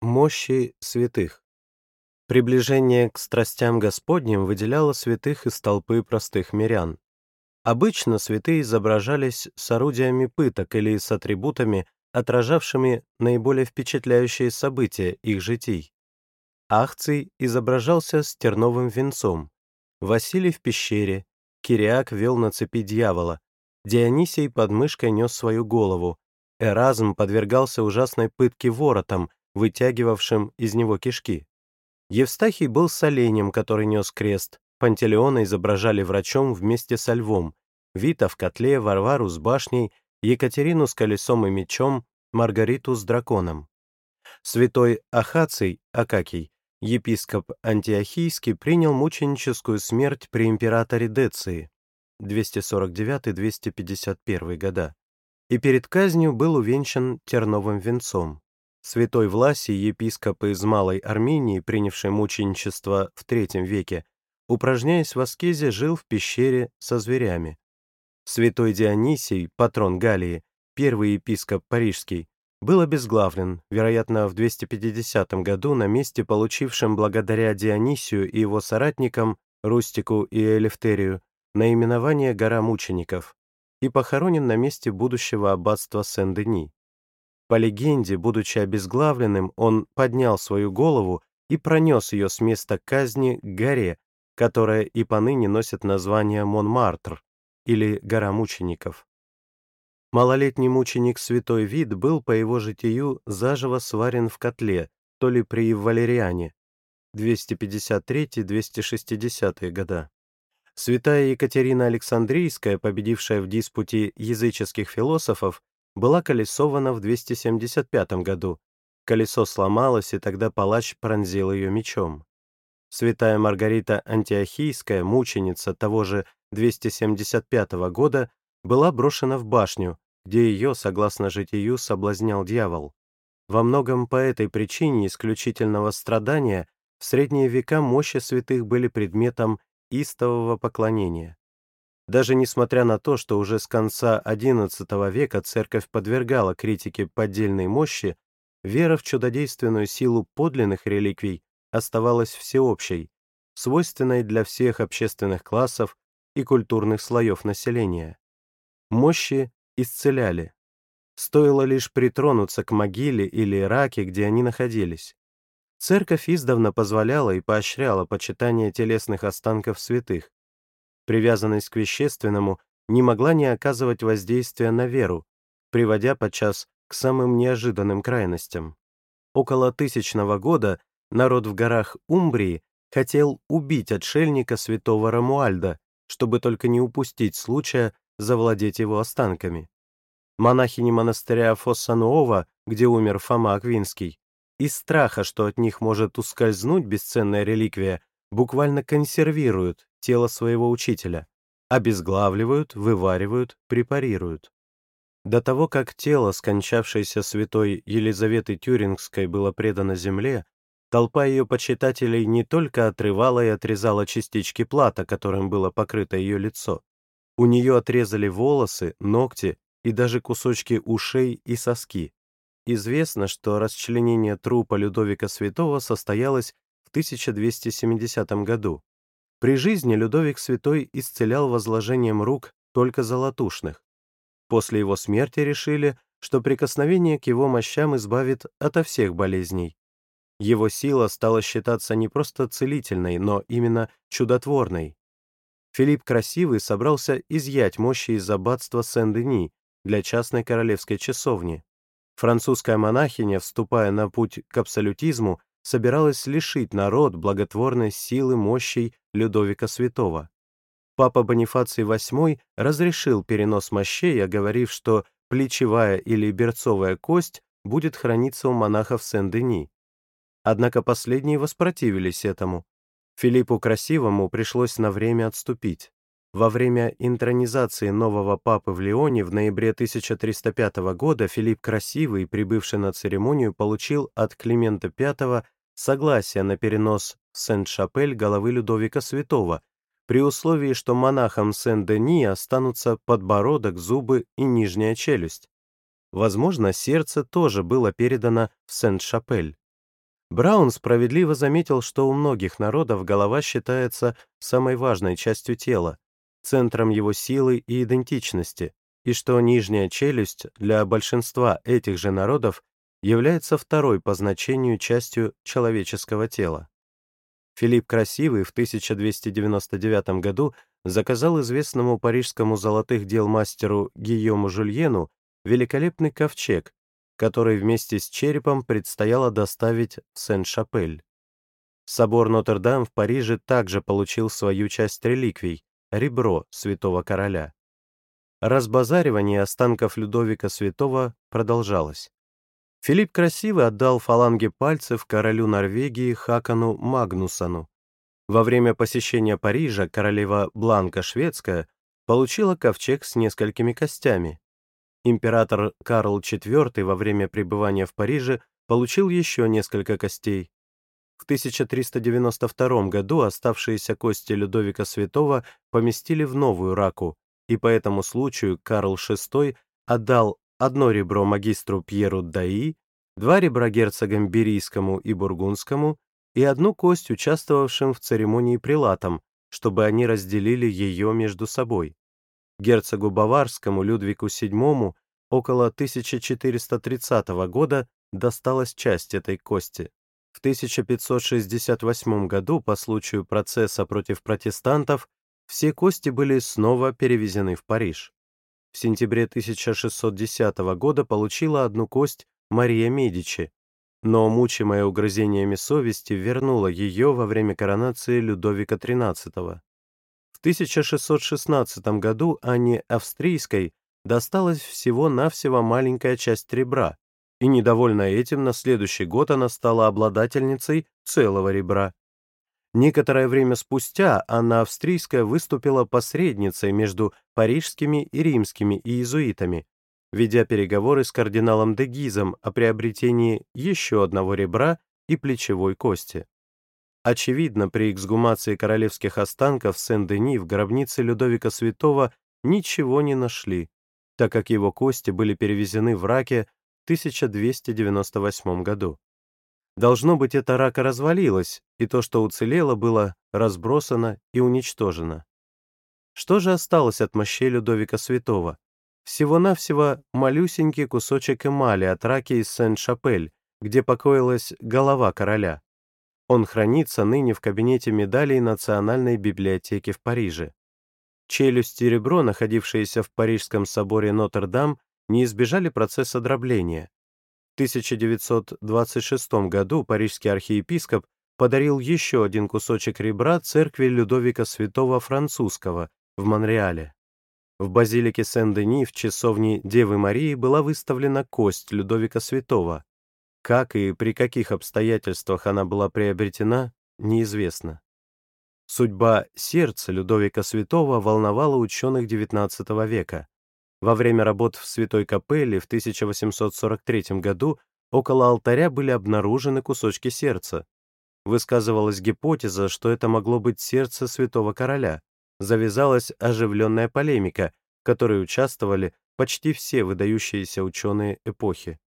Мощи святых. Приближение к страстям Господним выделяло святых из толпы простых мирян. Обычно святые изображались с орудиями пыток или с атрибутами, отражавшими наиболее впечатляющие события их житий. Ахций изображался с терновым венцом, Василий в пещере, Кириак вел на цепи дьявола, Дионисий под мышкой нес свою голову, Эразм подвергался ужасной пытке воротом, вытягивавшим из него кишки. Евстахий был с оленем, который нес крест, Пантелеона изображали врачом вместе со львом, Вита в котле, Варвару с башней, Екатерину с колесом и мечом, Маргариту с драконом. Святой Ахаций, Акакий, епископ Антиохийский, принял мученическую смерть при императоре Деции 249-251 года и перед казнью был увенчан терновым венцом. Святой Власий, епископ из Малой Армении, принявший мученичество в III веке, упражняясь в аскезе, жил в пещере со зверями. Святой Дионисий, патрон Галлии, первый епископ парижский, был обезглавлен, вероятно, в 250 году на месте, получившем благодаря Дионисию и его соратникам, Рустику и Элефтерию, наименование «Гора мучеников», и похоронен на месте будущего аббатства Сен-Дени. По легенде, будучи обезглавленным, он поднял свою голову и пронес ее с места казни к горе, которая и поныне носит название Монмартр, или Гора мучеников. Малолетний мученик Святой Вид был по его житию заживо сварен в котле, то ли при Валериане, 253-260 года. Святая Екатерина Александрийская, победившая в диспуте языческих философов, была колесована в 275 году. Колесо сломалось, и тогда палач пронзил ее мечом. Святая Маргарита Антиохийская, мученица того же 275 года, была брошена в башню, где ее, согласно житию, соблазнял дьявол. Во многом по этой причине исключительного страдания в средние века мощи святых были предметом истового поклонения. Даже несмотря на то, что уже с конца XI века церковь подвергала критике поддельной мощи, вера в чудодейственную силу подлинных реликвий оставалась всеобщей, свойственной для всех общественных классов и культурных слоев населения. Мощи исцеляли. Стоило лишь притронуться к могиле или раке, где они находились. Церковь издавна позволяла и поощряла почитание телесных останков святых, привязанность к вещественному не могла не оказывать воздействия на веру, приводя подчас к самым неожиданным крайностям. Около тысячного года народ в горах Умбрии хотел убить отшельника святого Рамуальда, чтобы только не упустить случая завладеть его останками. Монахини монастыря Фоссануова, где умер Фома Аквинский, из страха, что от них может ускользнуть бесценная реликвия, буквально консервируют тело своего учителя, обезглавливают, вываривают, препарируют. До того, как тело скончавшейся святой Елизаветы Тюрингской было предано земле, толпа ее почитателей не только отрывала и отрезала частички плата, которым было покрыто ее лицо. У нее отрезали волосы, ногти и даже кусочки ушей и соски. Известно, что расчленение трупа Людовика Святого состоялось в 1270 году. При жизни Людовик Святой исцелял возложением рук только золотушных. После его смерти решили, что прикосновение к его мощам избавит ото всех болезней. Его сила стала считаться не просто целительной, но именно чудотворной. Филипп Красивый собрался изъять мощи из аббатства Сен-Дени для частной королевской часовни. Французская монахиня, вступая на путь к абсолютизму, собиралась лишить народ благотворной силы мощей Людовика Святого. Папа Бонифаций VIII разрешил перенос мощей, оговорив, что плечевая или берцовая кость будет храниться у монахов Сен-Дени. Однако последние воспротивились этому. Филиппу Красивому пришлось на время отступить. Во время интронизации нового папы в Лионе в ноябре 1305 года Филипп Красивый, прибывший на церемонию, получил от Климента V согласие на перенос в Сент-Шапель головы Людовика Святого, при условии, что монахам Сен-Дени останутся подбородок, зубы и нижняя челюсть. Возможно, сердце тоже было передано в Сент-Шапель. Браун справедливо заметил, что у многих народов голова считается самой важной частью тела, центром его силы и идентичности, и что нижняя челюсть для большинства этих же народов является второй по значению частью человеческого тела. Филипп Красивый в 1299 году заказал известному парижскому золотых дел мастеру Гийому Жульену великолепный ковчег, который вместе с черепом предстояло доставить в Сен-Шапель. Собор Нотр-Дам в Париже также получил свою часть реликвий — ребро святого короля. Разбазаривание останков Людовика Святого продолжалось. Филипп Красивый отдал фаланги пальцев королю Норвегии Хакану Магнусону. Во время посещения Парижа королева Бланка Шведская получила ковчег с несколькими костями. Император Карл IV во время пребывания в Париже получил еще несколько костей. В 1392 году оставшиеся кости Людовика Святого поместили в новую раку, и по этому случаю Карл VI отдал одно ребро магистру Пьеру Даи, два ребра герцогам Берийскому и Бургундскому и одну кость участвовавшим в церемонии прилатам, чтобы они разделили ее между собой. Герцогу Баварскому Людвигу VII около 1430 года досталась часть этой кости. В 1568 году по случаю процесса против протестантов все кости были снова перевезены в Париж в сентябре 1610 года получила одну кость Мария Медичи, но, мучимая угрызениями совести, вернула ее во время коронации Людовика XIII. В 1616 году Анне Австрийской досталась всего-навсего маленькая часть ребра, и, недовольная этим, на следующий год она стала обладательницей целого ребра. Некоторое время спустя Анна Австрийская выступила посредницей между парижскими и римскими иезуитами, ведя переговоры с кардиналом де Гизом о приобретении еще одного ребра и плечевой кости. Очевидно, при эксгумации королевских останков Сен-Дени в гробнице Людовика Святого ничего не нашли, так как его кости были перевезены в Раке 1298 году. Должно быть, эта рака развалилась, и то, что уцелело, было разбросано и уничтожено. Что же осталось от мощей Людовика Святого? Всего-навсего малюсенький кусочек эмали от раки из Сен-Шапель, где покоилась голова короля. Он хранится ныне в кабинете медалей Национальной библиотеки в Париже. Челюсть и ребро, находившиеся в Парижском соборе Нотр-Дам, не избежали процесса дробления. 1926 году парижский архиепископ подарил еще один кусочек ребра церкви Людовика Святого Французского в Монреале. В базилике Сен-Дени в часовне Девы Марии была выставлена кость Людовика Святого. Как и при каких обстоятельствах она была приобретена, неизвестно. Судьба сердца Людовика Святого волновала ученых XIX века. Во время работ в Святой Капелле в 1843 году около алтаря были обнаружены кусочки сердца. Высказывалась гипотеза, что это могло быть сердце святого короля. Завязалась оживленная полемика, в которой участвовали почти все выдающиеся ученые эпохи.